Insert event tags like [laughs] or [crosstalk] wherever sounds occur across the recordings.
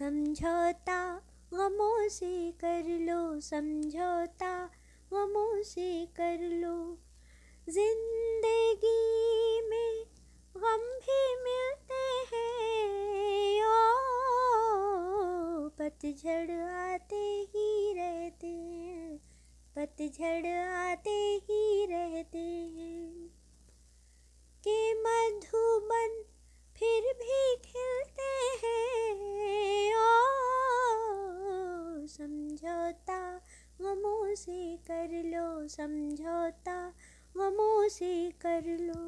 समझौता गमों से कर लो समझौता गमों से कर लो। ज़िंदगी समझौता गमों से कर लो समझौता गमों से कर लो।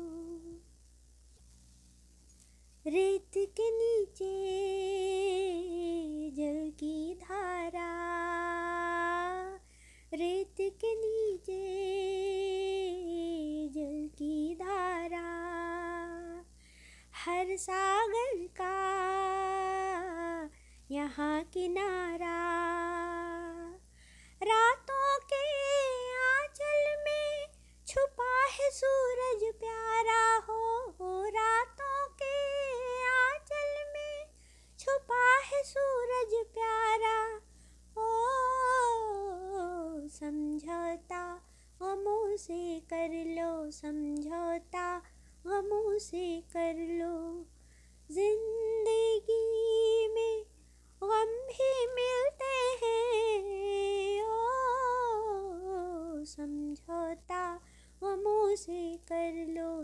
रेत के नीचे जल की धारा, रेत के नीचे जल की धारा, हर सागर का यहाँ किनारा। छुपा है सूरज प्यारा हो, रातों के आंचल में। छुपा है सूरज प्यारा ओ समझौता। गमों से कर लो समझौता गमों से कर लो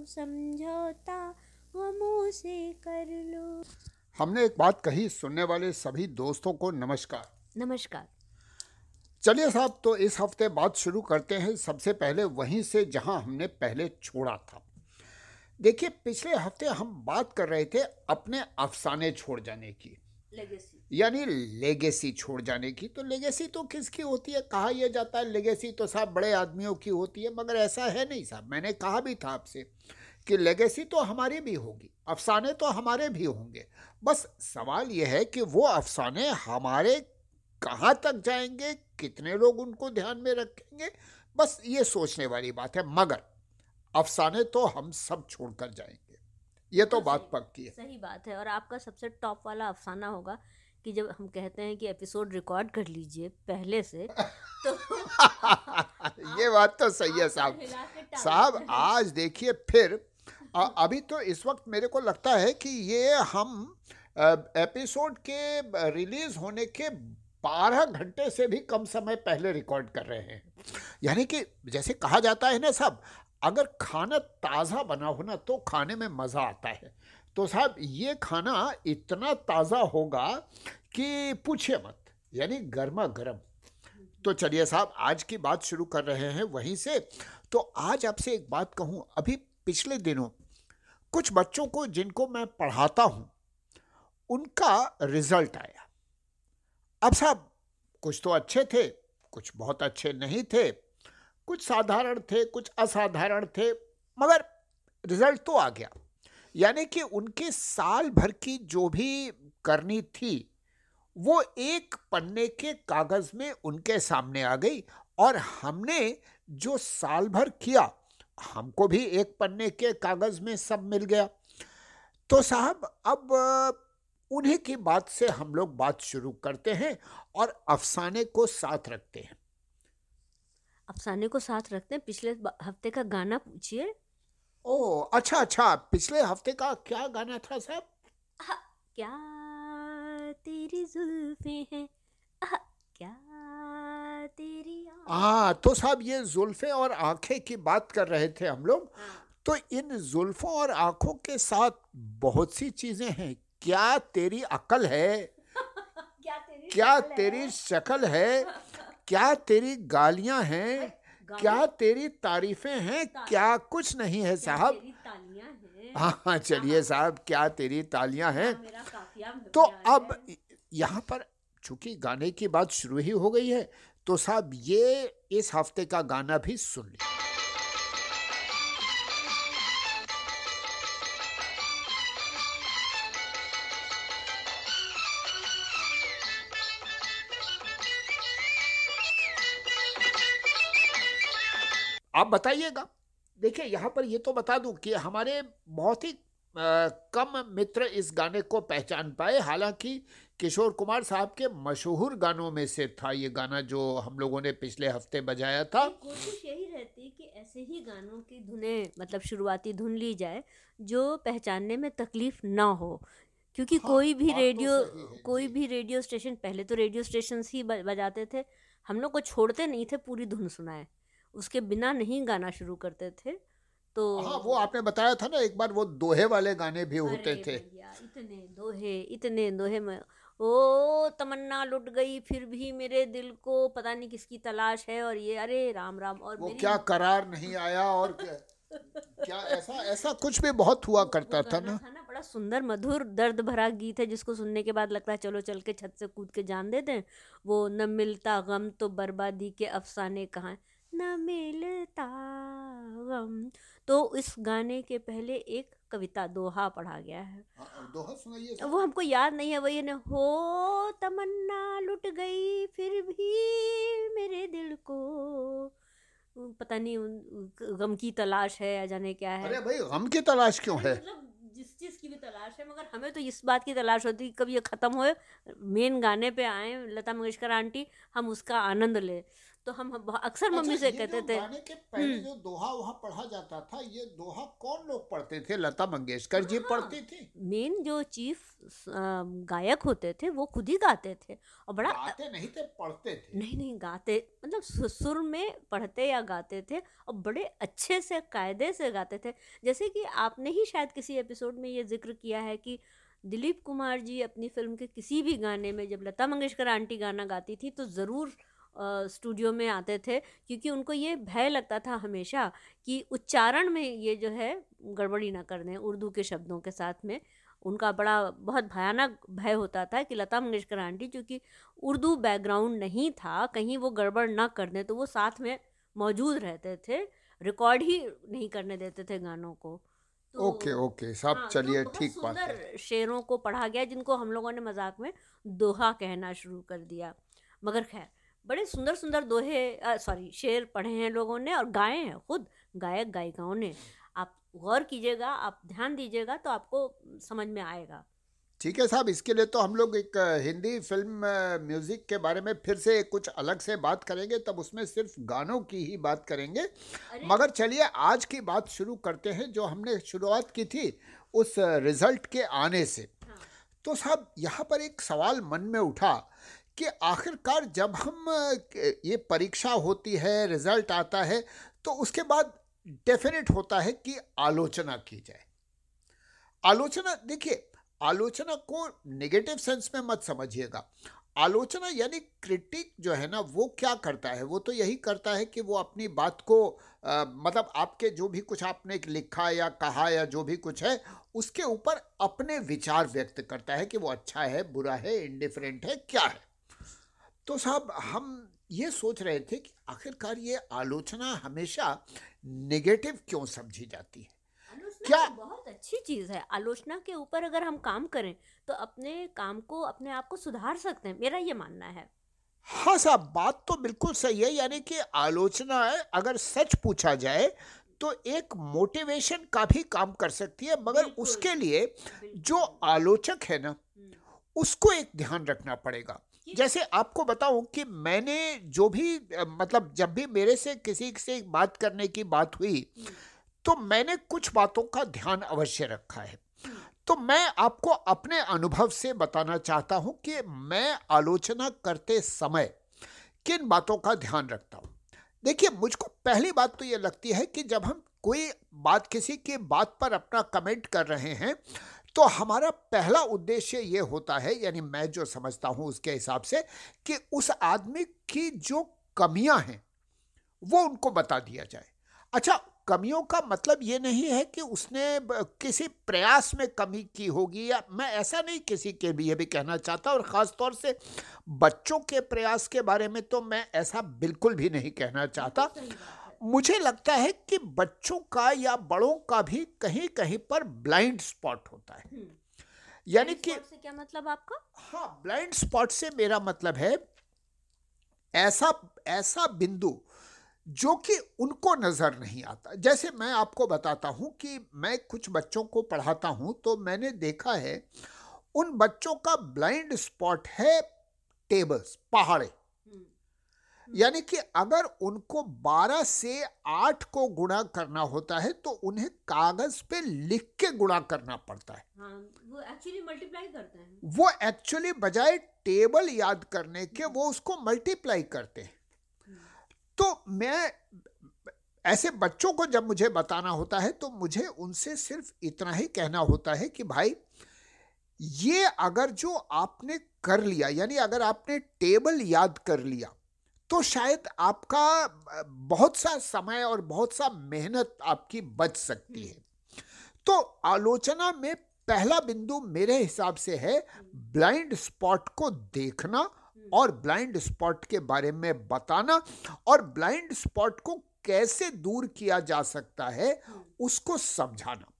समझौता गमों से कर लो। हमने एक बात कही सुनने वाले सभी दोस्तों को नमस्कार। नमस्कार। चलिए साहब तो इस हफ़्ते बात शुरू करते हैं। सबसे पहले वहीं से जहाँ हमने पहले छोड़ा था। देखिए पिछले हफ़्ते हम बात कर रहे थे अपने अफसाने छोड़ जाने की। लेगेसी यानी लेगेसी छोड़ जाने की। तो लेगेसी तो किसकी होती है? कहा यह जाता है लेगेसी तो साहब बड़े आदमियों की होती है मगर ऐसा है नहीं साहब। मैंने कहा भी था आपसे कि लेगेसी तो हमारी भी होगी अफसाने तो हमारे भी होंगे। बस सवाल यह है कि वो अफसाने हमारे कहाँ तक जाएँगे कितने लोग उनको ध्यान में रखेंगे? बस ये सोचने वाली बात है मगर अफसाने तो हम सब छोड़कर जाएँगे। ये तो बात पक्की है। सही बात है और आपका सबसे टॉप वाला अफसाना होगा कि जब हम कहते हैं कि एपिसोड रिकॉर्ड कर लीजिए पहले से तो [laughs] ये बात तो सही है साहब। साहब आज देखिए फिर आ, अभी तो इस वक्त मेरे को लगता है कि ये हम एपिसोड के रिलीज़ होने के बारह घंटे से भी कम समय पहले रिकॉर्ड कर रहे हैं। यानी कि जैसे कहा जाता है ना साहब अगर खाना ताज़ा बना हो ना तो खाने में मज़ा आता है। तो साहब ये खाना इतना ताज़ा होगा कि पूछिए मत यानी गर्मा गर्म तो चलिए साहब आज की बात शुरू कर रहे हैं वहीं से। तो आज आपसे एक बात कहूँ अभी पिछले दिनों कुछ बच्चों को जिनको मैं पढ़ाता हूँ, उनका रिज़ल्ट आया। अब साहब कुछ तो अच्छे थे, कुछ बहुत अच्छे नहीं थे, कुछ साधारण थे, कुछ असाधारण थे, मगर रिज़ल्ट तो आ गया। यानी कि उनके साल भर की जो भी करनी थी, वो एक पन्ने के कागज़ में उनके सामने आ गई और हमने जो साल भर किया हमको भी एक पन्ने के कागज़ में सब मिल गया। तो साहब अब उन्हीं की बात से हम लोग बात शुरू करते हैं और अफसाने को साथ रखते हैं। अफसाने को साथ रखते हैं? पिछले हफ़्ते का गाना पूछिए। ओ अच्छा अच्छा पिछले हफ़्ते का क्या गाना था साहब? क्या तेरी जुल्फे हैं? क्या तेरी हाँ तो साहब ये जुल्फे और आँखें की बात कर रहे थे हम लोग। हाँ। तो इन जुल्फों और आँखों के साथ बहुत सी चीज़ें हैं। क्या तेरी अकल है? [laughs] क्या तेरी शक्ल है? क्या तेरी गालियाँ हैं? क्या तेरी तारीफें हैं? क्या कुछ नहीं है साहब। हाँ? हाँ चलिए साहब क्या तेरी तालियाँ हैं? तो अब यहाँ पर चूँकि गाने की बात शुरू ही हो गई है तो साहब ये इस हफ़्ते का गाना भी सुन लीजिए आप बताइएगा। देखिए, यहाँ पर ये तो बता दूँ कि हमारे बहुत ही कम मित्र इस गाने को पहचान पाए। हालाँकि किशोर कुमार साहब के मशहूर गानों में से था ये गाना जो हम लोगों ने पिछले हफ़्ते बजाया था। कोशिश यही रहती कि ऐसे ही गानों की धुनें मतलब शुरुआती धुन ली जाए जो पहचानने में तकलीफ़ ना हो। क्योंकि हाँ, कोई भी तो रेडियो तो कोई भी रेडियो स्टेशन पहले तो रेडियो स्टेशन ही बजाते थे। हम लोग को छोड़ते नहीं थे पूरी धुन सुनाए। उसके बिना नहीं गाना शुरू करते थे। तो हाँ वो आपने बताया था ना एक बार वो दोहे वाले गाने भी होते थे। इतने दोहे इतने दोहे में ओ तमन्ना लुट गई फिर भी मेरे दिल को पता नहीं किसकी तलाश है और ये अरे राम राम और वो क्या करार नहीं आया और क्या ऐसा ऐसा कुछ भी बहुत हुआ करता था ना? था ना बड़ा सुंदर मधुर दर्द भरा गीत है जिसको सुनने के बाद लगता है चलो चल के छत से कूद के जान देते दें वो न मिलता गम तो बर्बादी के अफसाने कहाँ न मिलता गम। तो इस गाने के पहले एक कविता दोहा पढ़ा गया है। हाँ, दोहा सुनाइए वो हमको याद नहीं है वही ने हो तमन्ना लुट गई फिर भी मेरे दिल को। पता नहीं गम की तलाश है या जाने क्या है। अरे भाई गम की तलाश क्यों है? मतलब जिस चीज़ की भी तलाश है मगर हमें तो इस बात की तलाश होती है कभी ये ख़त्म हो मेन गाने पे आए लता मंगेशकर आंटी हम उसका आनंद ले। तो हम अक्सर मम्मी अच्छा, से कहते थे। गाने के पहले हम्म। जो दोहा वहाँ पढ़ा जाता था ये दोहा कौन लोग पढ़ते थे? लता मंगेशकर जी हाँ, पढ़ती थी। मेन जो चीफ गायक होते थे वो खुद ही गाते थे और बड़ा गाते नहीं थे पढ़ते थे। नहीं नहीं गाते मतलब सुर में पढ़ते या गाते थे और बड़े अच्छे से कायदे से गाते थे। जैसे कि आपने ही शायद किसी एपिसोड में ये ज़िक्र किया है कि दिलीप कुमार जी अपनी फ़िल्म के किसी भी गाने में जब लता मंगेशकर आंटी गाना गाती थी तो ज़रूर स्टूडियो में आते थे क्योंकि उनको ये भय लगता था हमेशा कि उच्चारण में ये जो है गड़बड़ी ना कर दें उर्दू के शब्दों के साथ में। उनका बड़ा बहुत भयानक भय होता था कि लता मंगेशकर आंटी चूँकि उर्दू बैकग्राउंड नहीं था कहीं वो गड़बड़ ना कर दें तो वो साथ में मौजूद रहते थे रिकॉर्ड ही नहीं करने देते थे गानों को। तो, ओके ओके सब हाँ, चलिए तो ठीक बात है। शेरों को पढ़ा गया जिनको हम लोगों ने मज़ाक में दोहा कहना शुरू कर दिया। मगर खैर बड़े सुंदर सुंदर दोहे सॉरी शेर पढ़े हैं लोगों ने और गाए हैं खुद गायक गायिकाओं ने। आप गौर कीजिएगा आप ध्यान दीजिएगा तो आपको समझ में आएगा। ठीक है साहब इसके लिए तो हम लोग एक हिंदी फ़िल्म म्यूज़िक के बारे में फिर से कुछ अलग से बात करेंगे तब उसमें सिर्फ़ गानों की ही बात करेंगे। मगर चलिए आज की बात शुरू करते हैं जो हमने शुरुआत की थी उस रिज़ल्ट के आने से। हाँ। तो साहब यहाँ पर एक सवाल मन में उठा कि आखिरकार जब हम ये परीक्षा होती है रिज़ल्ट आता है तो उसके बाद डेफिनेट होता है कि आलोचना की जाए। आलोचना देखिए आलोचना को नेगेटिव सेंस में मत समझिएगा। आलोचना यानी क्रिटिक जो है ना वो क्या करता है? वो तो यही करता है कि वो अपनी बात को आ, मतलब आपके जो भी कुछ आपने लिखा या कहा या जो भी कुछ है उसके ऊपर अपने विचार व्यक्त करता है कि वो अच्छा है बुरा है इंडिफरेंट है क्या है। तो साहब हम ये सोच रहे थे कि आखिरकार ये आलोचना हमेशा नेगेटिव क्यों समझी जाती है? क्या तो बहुत अच्छी चीज़ है। आलोचना के ऊपर अगर हम काम करें तो अपने काम को अपने आप को सुधार सकते हैं मेरा ये मानना है। हाँ साहब बात तो बिल्कुल सही है यानी कि आलोचना अगर सच पूछा जाए तो एक मोटिवेशन का भी काम कर सकती है मगर उसके लिए जो आलोचक है ना हम्म। उसको एक ध्यान रखना पड़ेगा। जैसे आपको बताऊँ कि मैंने जो भी मतलब जब भी मेरे से किसी से बात करने की बात हुई तो मैंने कुछ बातों का ध्यान अवश्य रखा है। तो मैं आपको अपने अनुभव से बताना चाहता हूँ कि मैं आलोचना करते समय किन बातों का ध्यान रखता हूँ। देखिए मुझको पहली बात तो ये लगती है कि जब हम कोई बात किसी की बात पर अपना कमेंट कर रहे हैं तो हमारा पहला उद्देश्य ये होता है, यानी मैं जो समझता हूँ उसके हिसाब से, कि उस आदमी की जो कमियाँ हैं, वो उनको बता दिया जाए। अच्छा कमियों का मतलब ये नहीं है कि उसने किसी प्रयास में कमी की होगी या मैं ऐसा नहीं किसी के लिए भी कहना चाहता और ख़ास तौर से बच्चों के प्रयास के बारे में तो मैं ऐसा बिल्कुल भी नहीं कहना चाहता। मुझे लगता है कि बच्चों का या बड़ों का भी कहीं कहीं पर ब्लाइंड स्पॉट होता है हम्म। यानी कि क्या मतलब आपका हाँ ब्लाइंड स्पॉट से मेरा मतलब है ऐसा ऐसा बिंदु जो कि उनको नज़र नहीं आता जैसे मैं आपको बताता हूँ कि मैं कुछ बच्चों को पढ़ाता हूँ तो मैंने देखा है उन बच्चों का ब्लाइंड स्पॉट है टेबल्स पहाड़े। यानी कि अगर उनको 12 से 8 को गुणा करना होता है तो उन्हें कागज़ पे लिख के गुणा करना पड़ता है। हाँ, वो एक्चुअली मल्टीप्लाई करते हैं। वो एक्चुअली बजाय टेबल याद करने के वो उसको मल्टीप्लाई करते हैं। तो मैं ऐसे बच्चों को जब मुझे बताना होता है तो मुझे उनसे सिर्फ़ इतना ही कहना होता है कि भाई ये अगर जो आपने कर लिया यानी अगर आपने टेबल याद कर लिया तो शायद आपका बहुत सा समय और बहुत सा मेहनत आपकी बच सकती है। तो आलोचना में पहला बिंदु मेरे हिसाब से है ब्लाइंड स्पॉट को देखना और ब्लाइंड स्पॉट के बारे में बताना और ब्लाइंड स्पॉट को कैसे दूर किया जा सकता है उसको समझाना।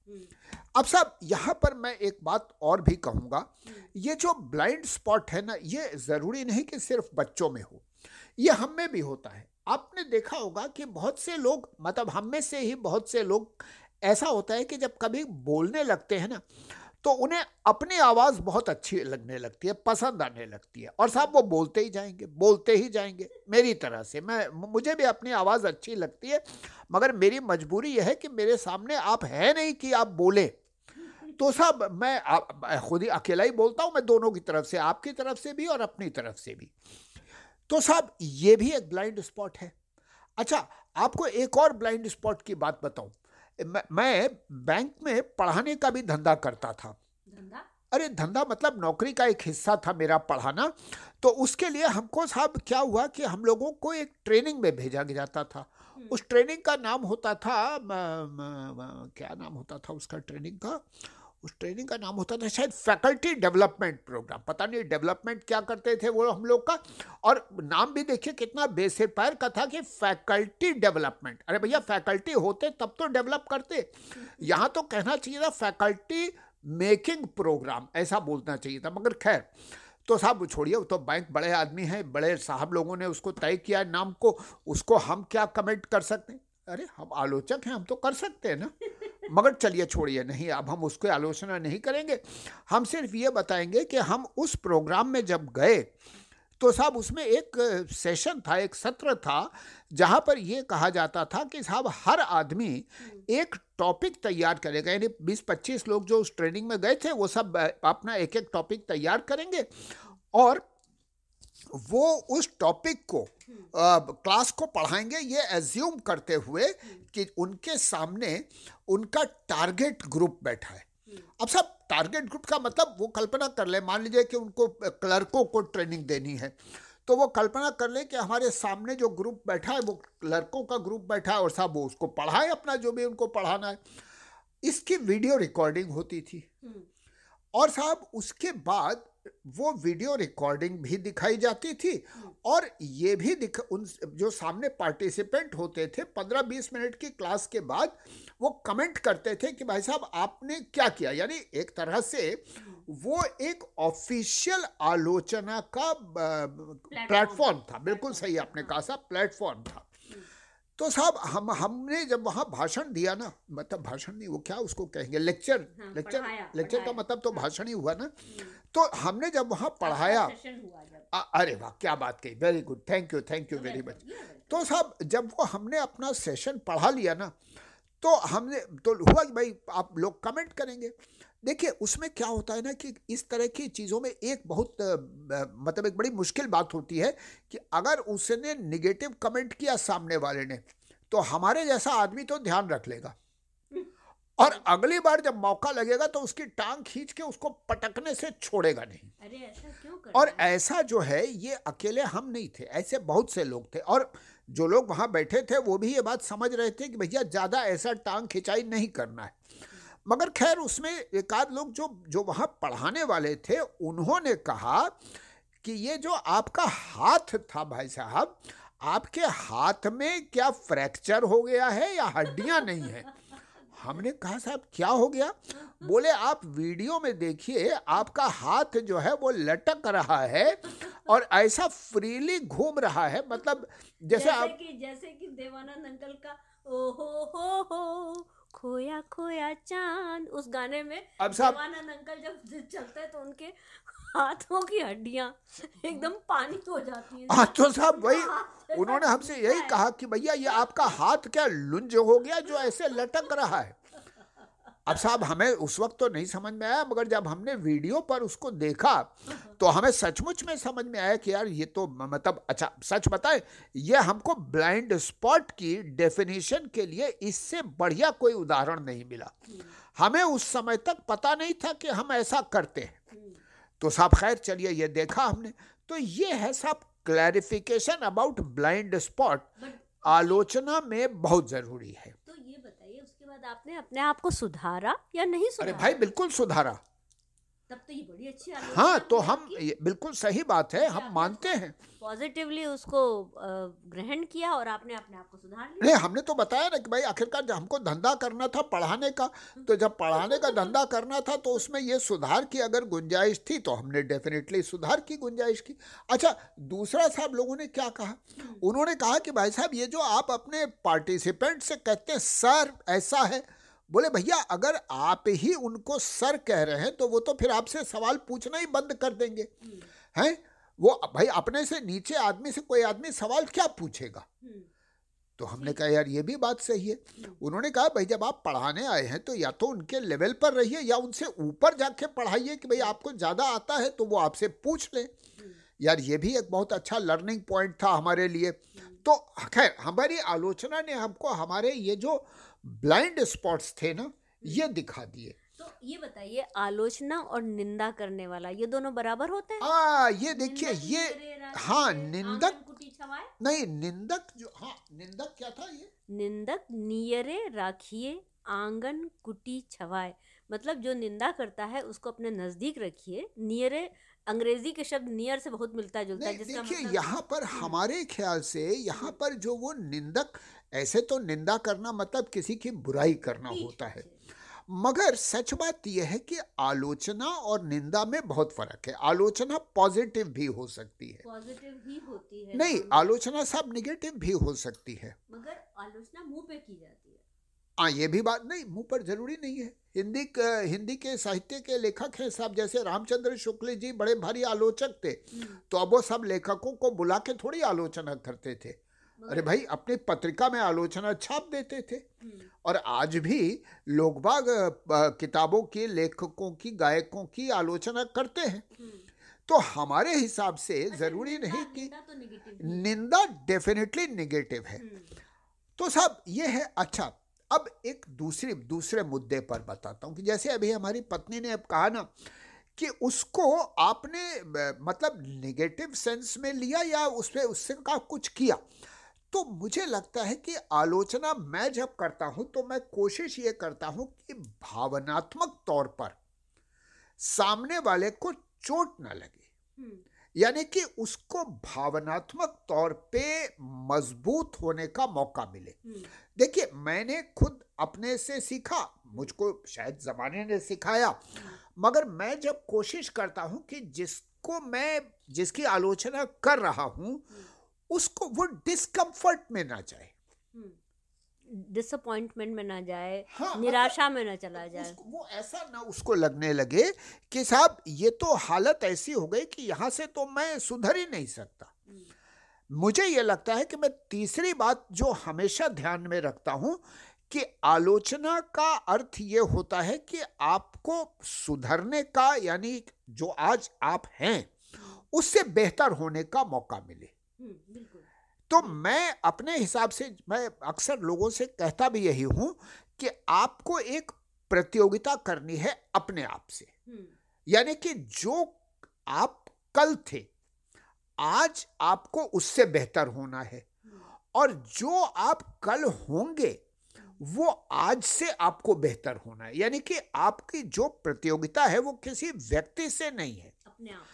अब साहब यहाँ पर मैं एक बात और भी कहूँगा। ये जो ब्लाइंड स्पॉट है ना ये ज़रूरी नहीं कि सिर्फ़ बच्चों में हो। ये हम में भी होता है। आपने देखा होगा कि बहुत से लोग मतलब हम में से ही बहुत से लोग, ऐसा होता है कि जब कभी बोलने लगते हैं ना तो उन्हें अपनी आवाज़ बहुत अच्छी लगने लगती है, पसंद आने लगती है। और साहब वो बोलते ही जाएँगे, बोलते ही जाएँगे, मेरी तरह से। मैं, मुझे भी अपनी आवाज़ अच्छी लगती है, मगर मेरी मजबूरी यह है कि मेरे सामने आप है नहीं कि आप बोले। तो साहब मैं खुद ही अकेला ही बोलता हूँ, मैं दोनों की तरफ़ से, आपकी तरफ़ से भी और अपनी तरफ़ से भी। तो साहब ये भी एक ब्लाइंड स्पॉट है। अच्छा आपको एक और ब्लाइंड स्पॉट की बात बताऊँ। मैं बैंक में पढ़ाने का भी धंधा करता था। धंधा? अरे धंधा मतलब नौकरी का एक हिस्सा था मेरा पढ़ाना। तो उसके लिए हमको साहब क्या हुआ कि हम लोगों को एक ट्रेनिंग में भेजा जाता था। हम्म। उस ट्रेनिंग का नाम होता था म, म, म, क्या नाम होता था उसका ट्रेनिंग का? उस ट्रेनिंग का नाम होता था शायद फैकल्टी डेवलपमेंट प्रोग्राम पता नहीं डेवलपमेंट क्या करते थे वो हम लोग का? और नाम भी देखिए कितना बेसिर पैर का था कि फैकल्टी डेवलपमेंट अरे भैया फैकल्टी होते तब तो डेवलप करते। यहाँ तो कहना चाहिए था फैकल्टी मेकिंग प्रोग्राम ऐसा बोलना चाहिए था। मगर खैर तो साहब छोड़िए तो बैंक बड़े आदमी हैं, बड़े साहब लोगों ने उसको तय किया नाम को, उसको हम क्या कमेंट कर सकते हैं? अरे, हम आलोचक हैं, हम तो कर सकते हैं ना। मगर चलिए छोड़िए, नहीं, अब हम उसको आलोचना नहीं करेंगे। हम सिर्फ़ ये बताएँगे कि हम उस प्रोग्राम में जब गए तो साहब उसमें एक सेशन था, एक सत्र था, जहाँ पर ये कहा जाता था कि साहब हर आदमी एक टॉपिक तैयार करेगा, यानी 20-25 लोग जो उस ट्रेनिंग में गए थे, वो सब अपना एक एक टॉपिक तैयार करेंगे। और वो उस टॉपिक को क्लास को पढ़ाएँगे ये एज्यूम करते हुए कि उनके सामने उनका टारगेट ग्रुप बैठा है। अब सब टारगेट ग्रुप का मतलब वो कल्पना कर ले मान लीजिए कि उनको क्लर्कों को ट्रेनिंग देनी है तो वो कल्पना कर ले कि हमारे सामने जो ग्रुप बैठा है वो क्लर्कों का ग्रुप बैठा है और साहब वो उसको पढ़ाए अपना जो भी उनको पढ़ाना है। इसकी वीडियो रिकॉर्डिंग होती थी। हम्म। और साहब उसके बाद वो वीडियो रिकॉर्डिंग भी दिखाई जाती थी और ये भी दिख उन जो सामने पार्टिसिपेंट होते थे पंद्रह बीस मिनट की क्लास के बाद वो कमेंट करते थे कि भाई साहब आपने क्या किया? यानी एक तरह से वो एक ऑफिशियल आलोचना का प्लेटफॉर्म था। बिल्कुल सही आपने कहा साहब प्लेटफॉर्म था। तो साहब हम हमने जब वहाँ भाषण दिया ना मतलब भाषण नहीं वो क्या उसको कहेंगे? लेक्चर हाँ, लेक्चर लेक्चर का मतलब तो हाँ। भाषण ही हुआ ना? हम्म। तो हमने जब वहाँ पढ़ाया अरे वाह क्या बात कही। Very good thank you thank you very much तो साहब जब वो हमने अपना सेशन पढ़ा लिया ना तो हमने तो हुआ कि भाई आप लोग कमेंट करेंगे। देखिए उसमें क्या होता है ना कि इस तरह की चीज़ों में एक बहुत मतलब एक बड़ी मुश्किल बात होती है कि अगर उसने निगेटिव कमेंट किया सामने वाले ने तो हमारे जैसा आदमी तो ध्यान रख लेगा। और अगली बार जब मौका लगेगा तो उसकी टांग खींच के उसको पटकने से छोड़ेगा नहीं। अरे ऐसा क्यों और ऐसा जो है ये अकेले हम नहीं थे ऐसे बहुत से लोग थे। और जो लोग वहाँ बैठे थे, वो भी ये बात समझ रहे थे कि भैया, ज़्यादा ऐसा टांग खिंचाई नहीं करना है। मगर खैर, उसमें एक आध लोग जो जो वहाँ पढ़ाने वाले थे, उन्होंने कहा कि ये जो आपका हाथ था भाई साहब, आपके हाथ में क्या फ्रैक्चर हो गया है या हड्डियाँ नहीं है? हमने कहा साहब क्या हो गया? बोले आप वीडियो में देखिए आपका हाथ जो है वो लटक रहा है और ऐसा फ्रीली घूम रहा है। मतलब जैसे, जैसे आप कि जैसे कि देवानंद अंकल का ओ हो हो हो। खोया खोया चाँद। उस गाने में अब साहब देवानंद अंकल जब चलते हैं तो उनके हाथों की हड्डियाँ एकदम पानी हो जाती हैं। हाँ तो साहब वही उन्होंने हमसे यही कहा कि भैया ये आपका हाथ क्या लुंज हो गया जो ऐसे लटक रहा है? अब साहब हमें उस वक्त तो नहीं समझ में आया मगर जब हमने वीडियो पर उसको देखा तो हमें सचमुच में समझ में आया कि यार ये तो मतलब अच्छा सच बताए ये हमको ब्लाइंड स्पॉट की डेफिनेशन के लिए इससे बढ़िया कोई उदाहरण नहीं मिला। हमें उस समय तक पता नहीं था कि हम ऐसा करते हैं। हम्म, तो साहब खैर चलिए ये देखा हमने। तो ये है साहब क्लैरिफिकेशन अबाउट ब्लाइंड स्पॉट आलोचना में बहुत ज़रूरी है तो ये बताइए उसके बाद आपने अपने आप को सुधारा या नहीं सुधारा? अरे भाई बिल्कुल सुधारा। तब तो ये बड़ी अच्छी आलोचना हाँ तो हम बिल्कुल सही बात है हम मानते हैं। पॉजिटिवली उसको ग्रहण किया और आपने अपने आप को सुधार लिया। नहीं हमने तो बताया ना कि भाई आखिरकार जब हमको धंधा करना था पढ़ाने का तो जब पढ़ाने का धंधा करना था तो उसमें ये सुधार की अगर गुंजाइश थी तो हमने डेफिनेटली सुधार की गुंजाइश की। अच्छा दूसरा साहब लोगों ने क्या कहा? उन्होंने कहा कि भाई साहब ये जो आप अपने पार्टिसिपेंट से कहते हैं सर ऐसा है। बोले भैया अगर आप ही उनको सर कह रहे हैं तो वो तो फिर आपसे सवाल पूछना ही बंद कर देंगे। हैं? वो भाई अपने से नीचे आदमी से कोई आदमी सवाल क्या पूछेगा? हम्म, तो हमने कहा यार ये भी बात सही है। उन्होंने कहा भाई जब आप पढ़ाने आए हैं तो या तो उनके लेवल पर रहिए या उनसे ऊपर जाके पढ़ाइए कि भाई आपको ज़्यादा आता है तो वो आपसे पूछ लें। यार ये भी एक बहुत अच्छा लर्निंग पॉइंट था हमारे लिए। तो खैर हमारी आलोचना ने हमको हमारे ये जो ब्लाइंड स्पॉट्स थे ना ये दिखा दिए। तो ये बताइए आलोचना और निंदा करने वाला ये दोनों बराबर होते हैं? आ ये देखिए ये हाँ निंदक नहीं निंदक जो हाँ निंदक क्या था ये? निंदक नियरे राखिए आँगन कुटी छवाए। मतलब जो निंदा करता है उसको अपने नज़दीक रखिए। नियरे अंग्रेज़ी के शब्द नियर से बहुत मिलता जुलता है जिसका देखिए मतलब यहाँ पर हमारे ख्याल से यहाँ पर जो वो निंदक ऐसे तो निंदा करना मतलब किसी की बुराई करना होता है मगर सच बात यह है कि आलोचना और निंदा में बहुत फ़र्क है। आलोचना पॉजिटिव भी हो सकती है। पॉजिटिव ही होती है नहीं आलोचना सब निगेटिव भी हो सकती है। मगर आलोचना मुँह पे की जाती है। हाँ ये भी बात नहीं मुँह पर ज़रूरी नहीं है। हिंदी क- हिंदी के साहित्य के लेखक हैं साहब जैसे रामचंद्र शुक्ल जी बड़े भारी आलोचक थे तो अब वो सब लेखकों को बुला के थोड़ी आलोचना करते थे। अरे भाई अपनी पत्रिका में आलोचना छाप देते थे। हम्म, और आज भी लोग बाग किताबों की लेखकों की गायकों की आलोचना करते हैं। हम्म। तो हमारे हिसाब से अच्छा, ज़रूरी नहीं कि निंदा तो नेगेटिव ही। निंदा डेफिनेटली निगेटिव हम्म, तो साहब ये है अच्छा अब एक दूसरी दूसरे मुद्दे पर बताता हूँ कि जैसे अभी हमारी पत्नी ने अब कहा ना कि उसको आपने मतलब निगेटिव सेंस में लिया या उस पे उससे का कुछ किया? तो मुझे लगता है कि आलोचना मैं जब करता हूँ तो मैं कोशिश ये करता हूँ कि भावनात्मक तौर पर सामने वाले को चोट ना लगे। हम्म, यानी कि उसको भावनात्मक तौर पे मज़बूत होने का मौका मिले। हम्म, देखिए मैंने खुद अपने से सीखा मुझको शायद जमाने ने सिखाया मगर मैं जब कोशिश करता हूँ कि जिसको मैं जिसकी आलोचना कर रहा हूँ उसको वो डिस्कम्फर्ट में ना जाए। हम्म। डिसअपॉइंटमेंट में ना जाए हाँ, निराशा में ना चला जाए। उसको- वो ऐसा ना उसको लगने लगे कि साहब ये तो हालत ऐसी हो गई कि यहाँ से तो मैं सुधर ही नहीं सकता। मुझे ये लगता है कि मैं तीसरी बात जो हमेशा ध्यान में रखता हूँ कि आलोचना का अर्थ ये होता है कि आपको सुधरने का यानी जो आज आप हैं उससे बेहतर होने का मौका मिले। हम्म, तो मैं अपने हिसाब से मैं अक्सर लोगों से कहता भी यही हूँ कि आपको एक प्रतियोगिता करनी है अपने आप से। हम्म, यानी कि जो आप कल थे आज आपको उससे बेहतर होना है। और जो आप कल होंगे वो आज से आपको बेहतर होना है। यानी कि आपकी जो प्रतियोगिता है वो किसी व्यक्ति से नहीं है। अपने आप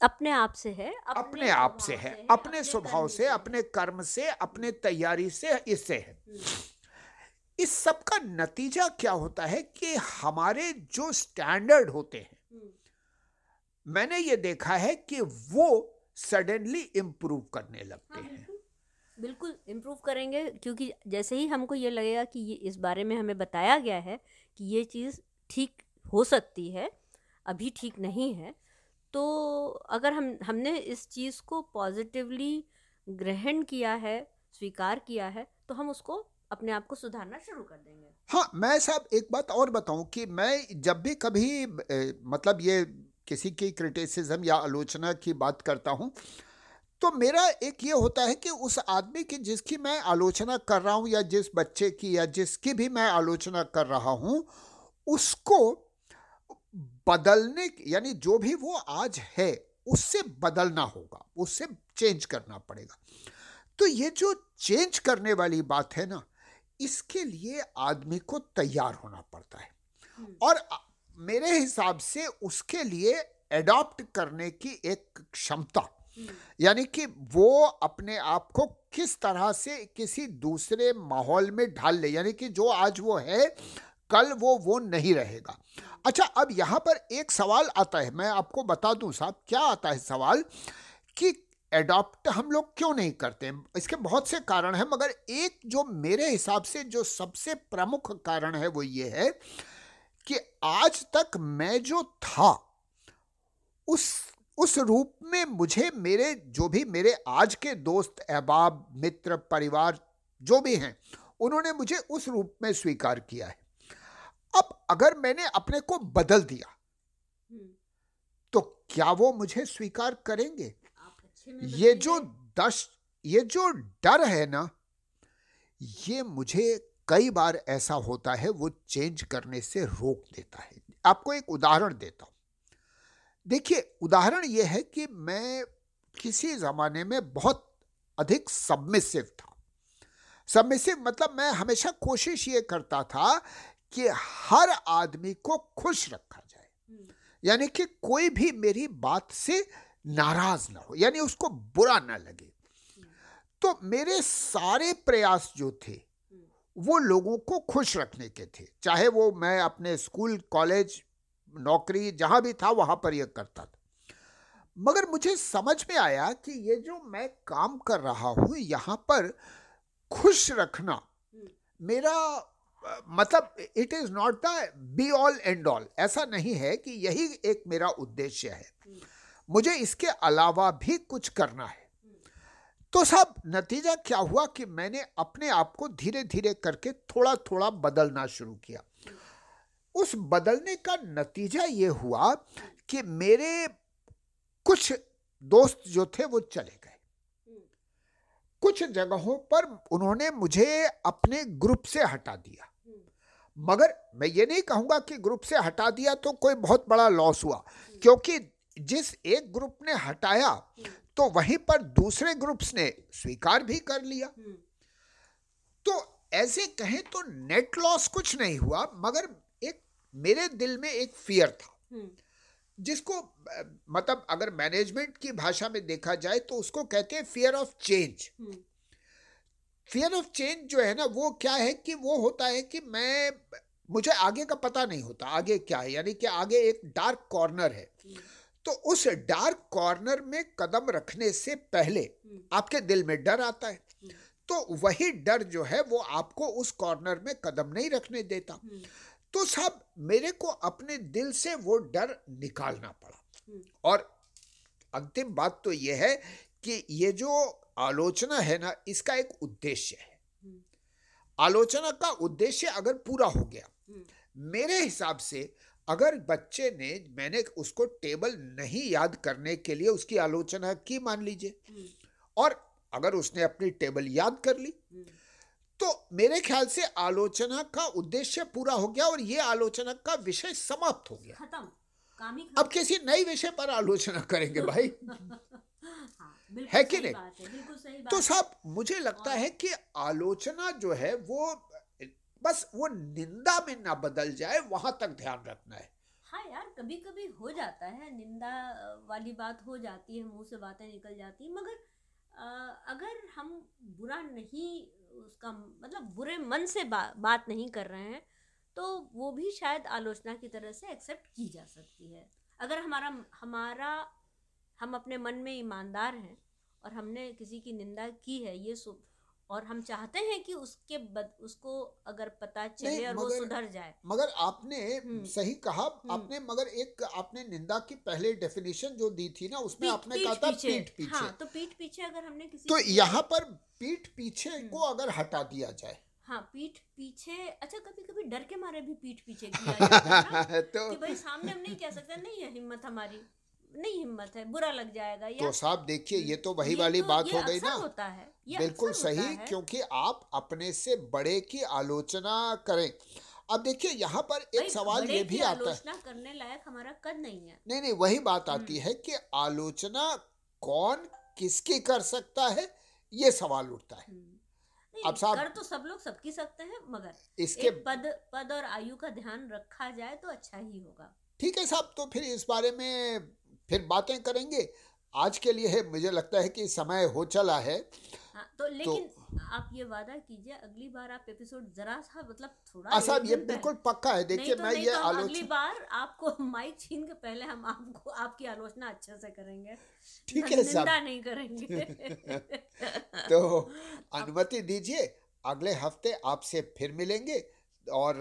अपने आप से है अपने अपने आप से है अपने स्वभाव से अपने कर्म से अपने तैयारी से इससे है। इस सब का नतीजा क्या होता है कि हमारे जो स्टैंडर्ड होते हैं हम्म। मैंने ये देखा है कि वो सडनली इम्प्रूव करने लगते हाँ, हैं। बिल्कुल इम्प्रूव करेंगे क्योंकि जैसे ही हमको ये लगेगा कि ये इस बारे में हमें बताया गया है कि ये चीज़ ठीक हो सकती है अभी ठीक नहीं है तो अगर हम हमने इस चीज़ को पॉजिटिवली ग्रहण किया है स्वीकार किया है तो हम उसको अपने आप को सुधारना शुरू कर देंगे। हाँ मैं साहब एक बात और बताऊँ कि मैं जब भी कभी ए, मतलब ये किसी की क्रिटिसिज्म या आलोचना की बात करता हूँ तो मेरा एक ये होता है कि उस आदमी की जिसकी मैं आलोचना कर रहा हूँ या जिस बच्चे की या जिसकी भी मैं आलोचना कर रहा हूँ उसको बदलने यानी जो भी वो आज है उससे बदलना होगा उससे चेंज करना पड़ेगा तो ये जो चेंज करने वाली बात है ना इसके लिए आदमी को तैयार होना पड़ता है हम्म। और मेरे हिसाब से उसके लिए एडॉप्ट करने की एक क्षमता हम्म। यानी कि वो अपने आप को किस तरह से किसी दूसरे माहौल में ढाल ले यानी कि जो आज वो है कल वो वो नहीं रहेगा। अच्छा अब यहाँ पर एक सवाल आता है, मैं आपको बता दूँ साहब, क्या आता है सवाल कि एडॉप्ट हम लोग क्यों नहीं करते हैं? इसके बहुत से कारण हैं, मगर एक जो मेरे हिसाब से जो सबसे प्रमुख कारण है वो ये है कि आज तक मैं जो था, उस उस रूप में मुझे मेरे, जो भी मेरे आज के दोस्त, अहबाब, मित्र, परिवार, जो भी हैं, उन्होंने मुझे उस रूप में स्वीकार किया है। अब अगर मैंने अपने को बदल दिया हम्म। तो क्या वो मुझे स्वीकार करेंगे? ये जो दश ये जो डर है ना ये मुझे कई बार ऐसा होता है वो चेंज करने से रोक देता है। आपको एक उदाहरण देता हूँ। देखिए उदाहरण ये है कि मैं किसी ज़माने में बहुत अधिक सबमिसिव था। सबमिसिव मतलब मैं हमेशा कोशिश ये करता था कि हर आदमी को खुश रखा जाए हम्म। यानी कि कोई भी मेरी बात से नाराज़ ना हो यानी उसको बुरा ना लगे हम्म। तो मेरे सारे प्रयास जो थे हम्म। वो लोगों को खुश रखने के थे चाहे वो मैं अपने स्कूल कॉलेज नौकरी जहाँ भी था वहाँ पर यह करता था मगर मुझे समझ में आया कि ये जो मैं काम कर रहा हूँ यहाँ पर खुश रखना मेरा मतलब it is not the be all and all ऐसा नहीं है कि यही एक मेरा उद्देश्य है। मुझे इसके अलावा भी कुछ करना है। तो साहब नतीजा क्या हुआ कि मैंने अपने आप को धीरे धीरे करके थोड़ा थोड़ा बदलना शुरू किया। उस बदलने का नतीजा ये हुआ कि मेरे कुछ दोस्त जो थे वो चले गए। कुछ जगहों पर उन्होंने मुझे अपने ग्रुप से हटा दिया। मगर मैं ये नहीं कहूँगा कि ग्रुप से हटा दिया तो कोई बहुत बड़ा लॉस हुआ। क्योंकि जिस एक ग्रुप ने हटाया तो वहीं पर दूसरे ग्रुप्स ने स्वीकार भी कर लिया। तो ऐसे कहें तो नेट लॉस कुछ नहीं हुआ, मगर एक मेरे दिल में एक फियर था। जिसको मतलब अगर मैनेजमेंट की भाषा में देखा जाए तो उसको कहते हैं fear of change fear of change जो है ना वो क्या है कि वो होता है कि मैं मुझे आगे का पता नहीं होता आगे क्या है यानी कि आगे एक डार्क कॉर्नर है। तो उस डार्क कॉर्नर में कदम रखने से पहले आपके दिल में डर आता है। तो वही डर जो है वो आपको उस कॉर्नर में कदम नहीं रखने देता। तो सब मेरे को अपने दिल से वो डर निकालना पड़ा। और अंतिम बात तो ये है कि ये जो आलोचना है ना इसका एक उद्देश्य है। आलोचना का उद्देश्य अगर पूरा हो गया मेरे हिसाब से अगर बच्चे ने मैंने उसको टेबल नहीं याद करने के लिए उसकी आलोचना की मान लीजिए। और अगर उसने अपनी टेबल याद कर ली तो मेरे ख्याल से आलोचना का उद्देश्य पूरा हो गया और ये आलोचना का विषय समाप्त हो गया। खत्म। अब किसी नए विषय पर आलोचना करेंगे भाई। [laughs] है कि नहीं? तो साहब मुझे लगता है कि आलोचना जो है वो बस वो निंदा में ना बदल जाए वहाँ तक ध्यान रखना है। हाँ यार कभी कभी हो जाता है निंदा वाली बात हो जाती है मुँह से बातें निकल जाती है मगर आ, अगर हम बुरा नहीं उसका मतलब बुरे मन से बा, बात नहीं कर रहे हैं तो वो भी शायद आलोचना की तरह से एक्सेप्ट की जा सकती है। अगर हमारा हमारा हम अपने मन में ईमानदार हैं और हमने किसी की निंदा की है ये और हम चाहते हैं कि उसके बद, उसको अगर पता चले और मगर, वो सुधर जाए मगर आपने हम्म। सही कहा हम्म। आपने मगर एक आपने निंदा की पहले डेफिनेशन जो दी थी ना उसमें आपने कहा था पीठ पीछे हाँ, तो पीठ पीछे अगर हमने किसी तो यहाँ पर पीठ पीछे हम्म। को अगर हटा दिया जाए हाँ पीठ पीछे अच्छा कभी कभी डर के मारे भी पीठ पीछे किया जाता है [laughs] तो कि भाई सामने हम नहीं कह सकते नहीं है हिम्मत हमारी नहीं हिम्मत है बुरा लग जाएगा या तो साहब देखिए ये तो वही वाली तो, बात हो गई ना। होता है बिल्कुल सही क्योंकि आप अपने से बड़े की आलोचना करें। अब देखिए यहाँ पर एक सवाल ये भी आता है। करने लायक हमारा कद नहीं है। नहीं नहीं वही बात आती हम्म। है कि आलोचना कौन किसकी कर सकता है ये सवाल उठता है। हम्म। अब साहब कर तो सब लोग सबकी सकते हैं मगर इसके एक पद पद और आयु का ध्यान रखा जाए तो अच्छा ही होगा। ठीक है साहब तो फिर इस बारे में फिर बातें करेंगे। आज के लिए है मुझे लगता है कि समय हो चला है। हाँ, तो लेकिन तो, आप ये वादा कीजिए अगली बार आप एपिसोड जरा सा मतलब थोड़ा साहब ये बिल्कुल पक्का है। देखिए तो मैं ये तो आलोचना अगली बार आपको [laughs] माइक छीन के पहले हम आपको आपकी आलोचना अच्छे से करेंगे। ठीक है साहब। नहीं करेंगे। [laughs] तो [laughs] अनुमति दीजिए अगले हफ़्ते आपसे फिर मिलेंगे और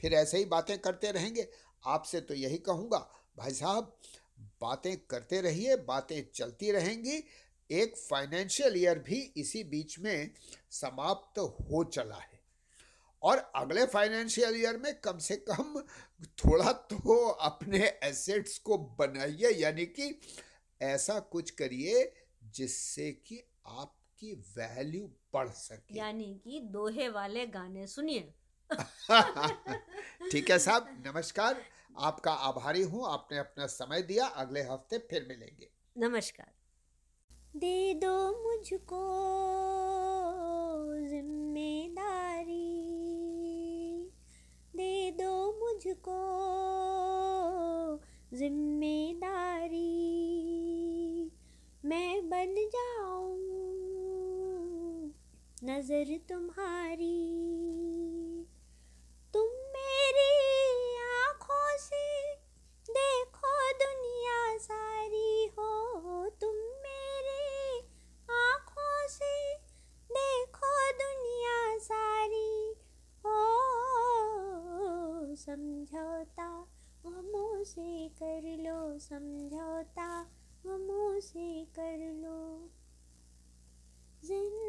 फिर ऐसे ही बातें करते रहेंगे। आपसे तो यही कहूँगा भाई साहब बातें करते रहिए बातें चलती रहेंगी। एक फाइनेंशियल ईयर भी इसी बीच में समाप्त हो चला है। और अगले फाइनेंशियल ईयर में कम से कम थोड़ा तो अपने एसेट्स को बनाइए यानी कि ऐसा कुछ करिए जिससे कि आपकी वैल्यू बढ़ सके। यानी कि दोहे वाले गाने सुनिए। [laughs] ठीक है साहब नमस्कार। आपका आभारी हूँ आपने अपना समय दिया अगले हफ़्ते फिर मिलेंगे। नमस्कार। दे दो मुझको ज़िम्मेदारी। दे दो मुझको ज़िम्मेदारी। मैं बन जाऊँ नज़र तुम्हारी। से कर लो समझौता। गमों से कर लो। ज़िंदगी